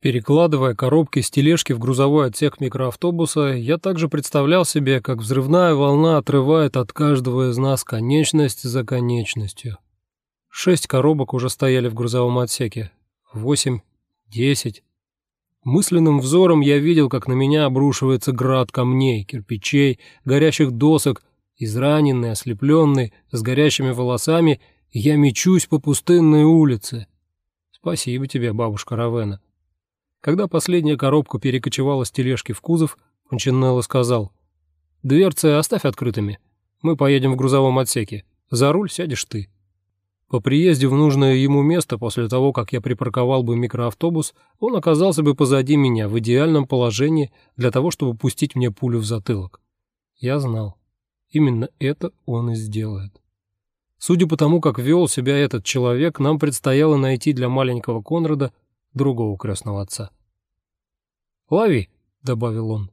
Перекладывая коробки с тележки в грузовой отсек микроавтобуса, я также представлял себе, как взрывная волна отрывает от каждого из нас конечность за конечностью. Шесть коробок уже стояли в грузовом отсеке. Восемь, десять. Мысленным взором я видел, как на меня обрушивается град камней, кирпичей, горящих досок, израненный, ослепленный, с горящими волосами, я мечусь по пустынной улице. Спасибо тебе, бабушка Равена. Когда последняя коробка перекочевала с тележки в кузов, Панчинелло сказал, «Дверцы оставь открытыми. Мы поедем в грузовом отсеке. За руль сядешь ты». По приезде в нужное ему место, после того, как я припарковал бы микроавтобус, он оказался бы позади меня в идеальном положении для того, чтобы пустить мне пулю в затылок. Я знал. Именно это он и сделает. Судя по тому, как вел себя этот человек, нам предстояло найти для маленького Конрада другого крестного отца. «Лови!» — добавил он.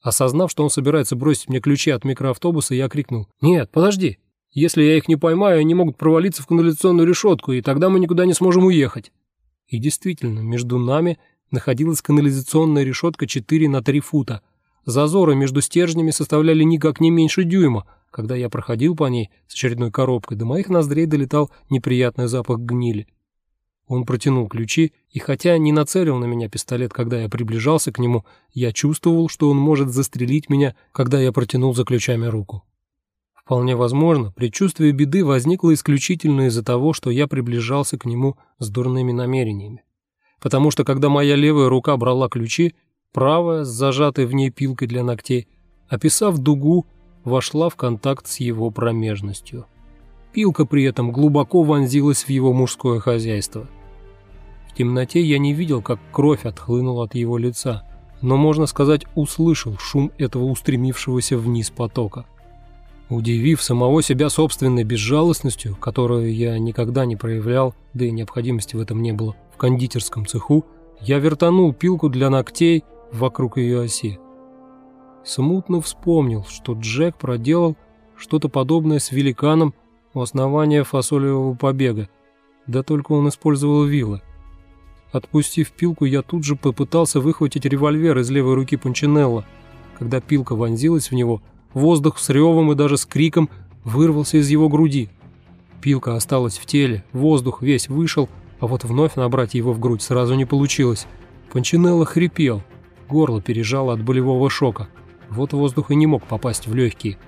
Осознав, что он собирается бросить мне ключи от микроавтобуса, я крикнул. «Нет, подожди! Если я их не поймаю, они могут провалиться в канализационную решетку, и тогда мы никуда не сможем уехать». И действительно, между нами находилась канализационная решетка 4 на 3 фута. Зазоры между стержнями составляли никак не меньше дюйма. Когда я проходил по ней с очередной коробкой, до моих ноздрей долетал неприятный запах гнили. Он протянул ключи, и хотя не нацелил на меня пистолет, когда я приближался к нему, я чувствовал, что он может застрелить меня, когда я протянул за ключами руку. Вполне возможно, предчувствие беды возникло исключительно из-за того, что я приближался к нему с дурными намерениями. Потому что когда моя левая рука брала ключи, правая, с зажатой в ней пилкой для ногтей, описав дугу, вошла в контакт с его промежностью. Пилка при этом глубоко вонзилась в его мужское хозяйство – в темноте я не видел, как кровь отхлынула от его лица, но, можно сказать, услышал шум этого устремившегося вниз потока. Удивив самого себя собственной безжалостностью, которую я никогда не проявлял, да и необходимости в этом не было, в кондитерском цеху, я вертанул пилку для ногтей вокруг ее оси. Смутно вспомнил, что Джек проделал что-то подобное с великаном у основания фасолевого побега, да только он использовал вилы. Отпустив пилку, я тут же попытался выхватить револьвер из левой руки Пунчинелла. Когда пилка вонзилась в него, воздух с ревом и даже с криком вырвался из его груди. Пилка осталась в теле, воздух весь вышел, а вот вновь набрать его в грудь сразу не получилось. Панчинелло хрипел, горло пережало от болевого шока. Вот воздух и не мог попасть в легкие.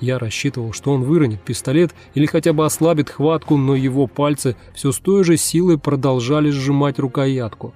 Я рассчитывал, что он выронит пистолет или хотя бы ослабит хватку, но его пальцы все с той же силой продолжали сжимать рукоятку.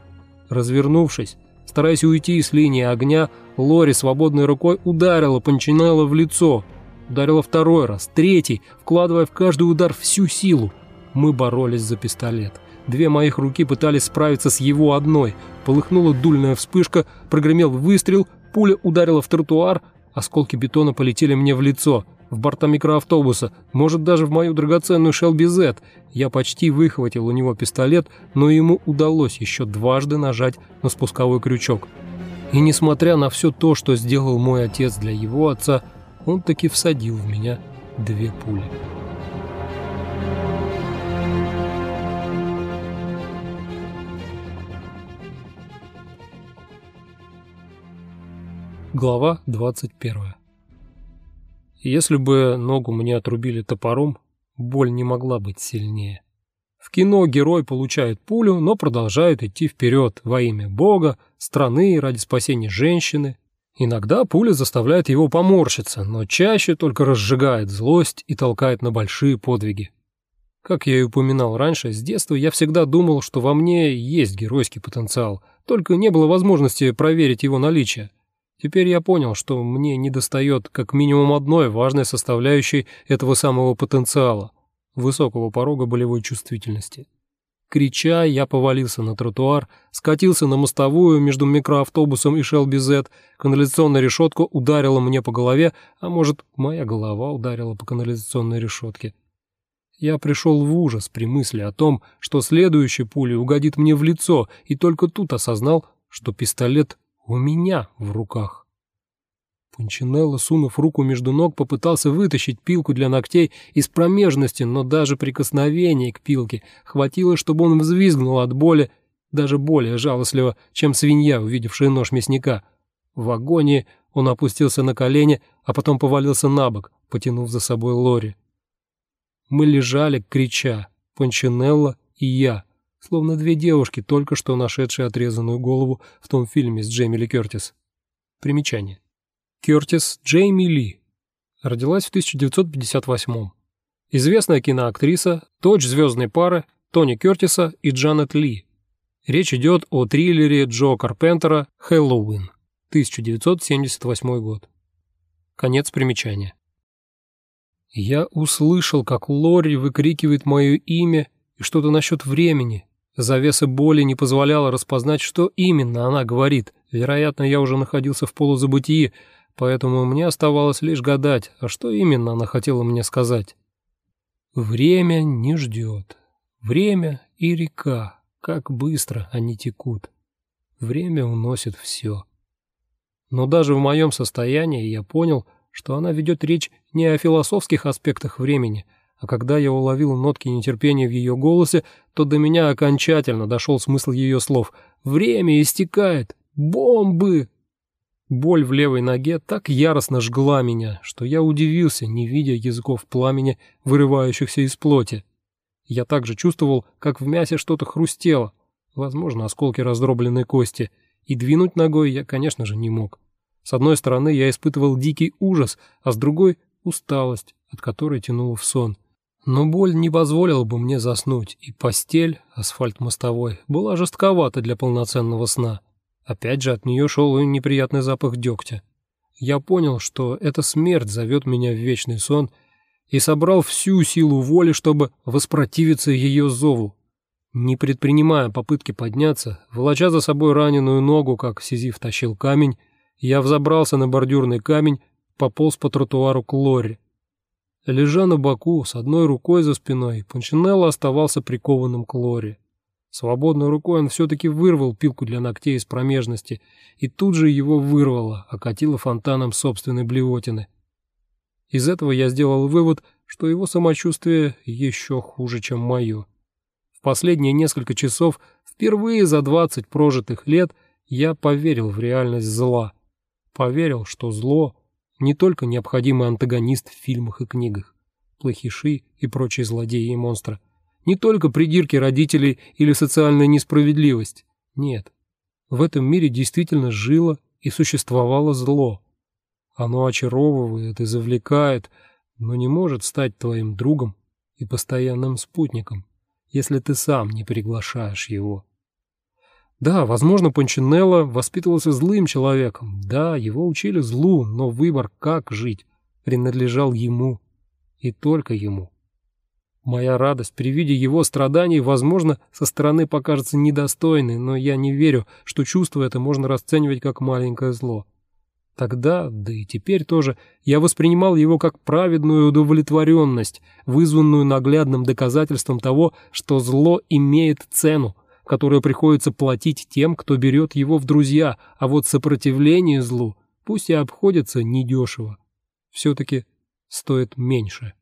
Развернувшись, стараясь уйти с линии огня, Лори свободной рукой ударила Панчинелло в лицо. Ударила второй раз, третий, вкладывая в каждый удар всю силу. Мы боролись за пистолет. Две моих руки пытались справиться с его одной. Полыхнула дульная вспышка, прогремел выстрел, пуля ударила в тротуар, Осколки бетона полетели мне в лицо, в борта микроавтобуса, может даже в мою драгоценную Shelby Z. Я почти выхватил у него пистолет, но ему удалось еще дважды нажать на спусковой крючок. И несмотря на все то, что сделал мой отец для его отца, он таки всадил в меня две пули. Глава 21. Если бы ногу мне отрубили топором, боль не могла быть сильнее. В кино герой получает пулю, но продолжает идти вперед во имя Бога, страны, ради спасения женщины. Иногда пуля заставляет его поморщиться, но чаще только разжигает злость и толкает на большие подвиги. Как я и упоминал раньше, с детства я всегда думал, что во мне есть геройский потенциал, только не было возможности проверить его наличие. Теперь я понял, что мне недостает как минимум одной важной составляющей этого самого потенциала – высокого порога болевой чувствительности. Крича, я повалился на тротуар, скатился на мостовую между микроавтобусом и Шелби Z, канализационная решетка ударила мне по голове, а может, моя голова ударила по канализационной решетке. Я пришел в ужас при мысли о том, что следующая пуля угодит мне в лицо, и только тут осознал, что пистолет у меня в руках. Панчинелло, сунув руку между ног, попытался вытащить пилку для ногтей из промежности, но даже прикосновение к пилке хватило, чтобы он взвизгнул от боли даже более жалостливо, чем свинья, увидевшая нож мясника. В агонии он опустился на колени, а потом повалился на бок, потянув за собой Лори. Мы лежали, крича, Пончинелло и я, словно две девушки, только что нашедшие отрезанную голову в том фильме с Джейми Ли Кертис. Примечание. Кертис Джейми Ли. Родилась в 1958 Известная киноактриса, дочь звездной пары Тони Кертиса и Джанет Ли. Речь идет о триллере Джо Карпентера «Хэллоуин», 1978 год. Конец примечания. Я услышал, как Лори выкрикивает мое имя и что-то насчет времени. Завеса боли не позволяла распознать, что именно она говорит. Вероятно, я уже находился в полузабытии, поэтому мне оставалось лишь гадать, а что именно она хотела мне сказать. Время не ждет. Время и река, как быстро они текут. Время уносит все. Но даже в моем состоянии я понял, что она ведет речь не о философских аспектах времени, а когда я уловил нотки нетерпения в ее голосе, то до меня окончательно дошел смысл ее слов. «Время истекает! Бомбы!» Боль в левой ноге так яростно жгла меня, что я удивился, не видя языков пламени, вырывающихся из плоти. Я также чувствовал, как в мясе что-то хрустело, возможно, осколки раздробленной кости, и двинуть ногой я, конечно же, не мог. С одной стороны, я испытывал дикий ужас, а с другой — усталость, от которой тянуло в сон. Но боль не позволила бы мне заснуть, и постель, асфальт мостовой, была жестковата для полноценного сна. Опять же от нее шел и неприятный запах дегтя. Я понял, что эта смерть зовет меня в вечный сон, и собрал всю силу воли, чтобы воспротивиться ее зову. Не предпринимая попытки подняться, волоча за собой раненую ногу, как Сизиф тащил камень, я взобрался на бордюрный камень, пополз по тротуару к Лоре. Лежа на боку, с одной рукой за спиной, Панчинелло оставался прикованным к Лоре. Свободной рукой он все-таки вырвал пилку для ногтей из промежности, и тут же его вырвало, окатило фонтаном собственной блевотины. Из этого я сделал вывод, что его самочувствие еще хуже, чем мое. В последние несколько часов, впервые за двадцать прожитых лет, я поверил в реальность зла. Поверил, что зло — не только необходимый антагонист в фильмах и книгах, плохиши и прочие злодеи и монстры, не только придирки родителей или социальная несправедливость. Нет. В этом мире действительно жило и существовало зло. Оно очаровывает и завлекает, но не может стать твоим другом и постоянным спутником, если ты сам не приглашаешь его. Да, возможно, Пончинелло воспитывался злым человеком. Да, его учили злу, но выбор, как жить, принадлежал ему и только ему. Моя радость при виде его страданий, возможно, со стороны покажется недостойной, но я не верю, что чувство это можно расценивать как маленькое зло. Тогда, да и теперь тоже, я воспринимал его как праведную удовлетворенность, вызванную наглядным доказательством того, что зло имеет цену, которую приходится платить тем, кто берет его в друзья, а вот сопротивление злу, пусть и обходится недешево, все-таки стоит меньше.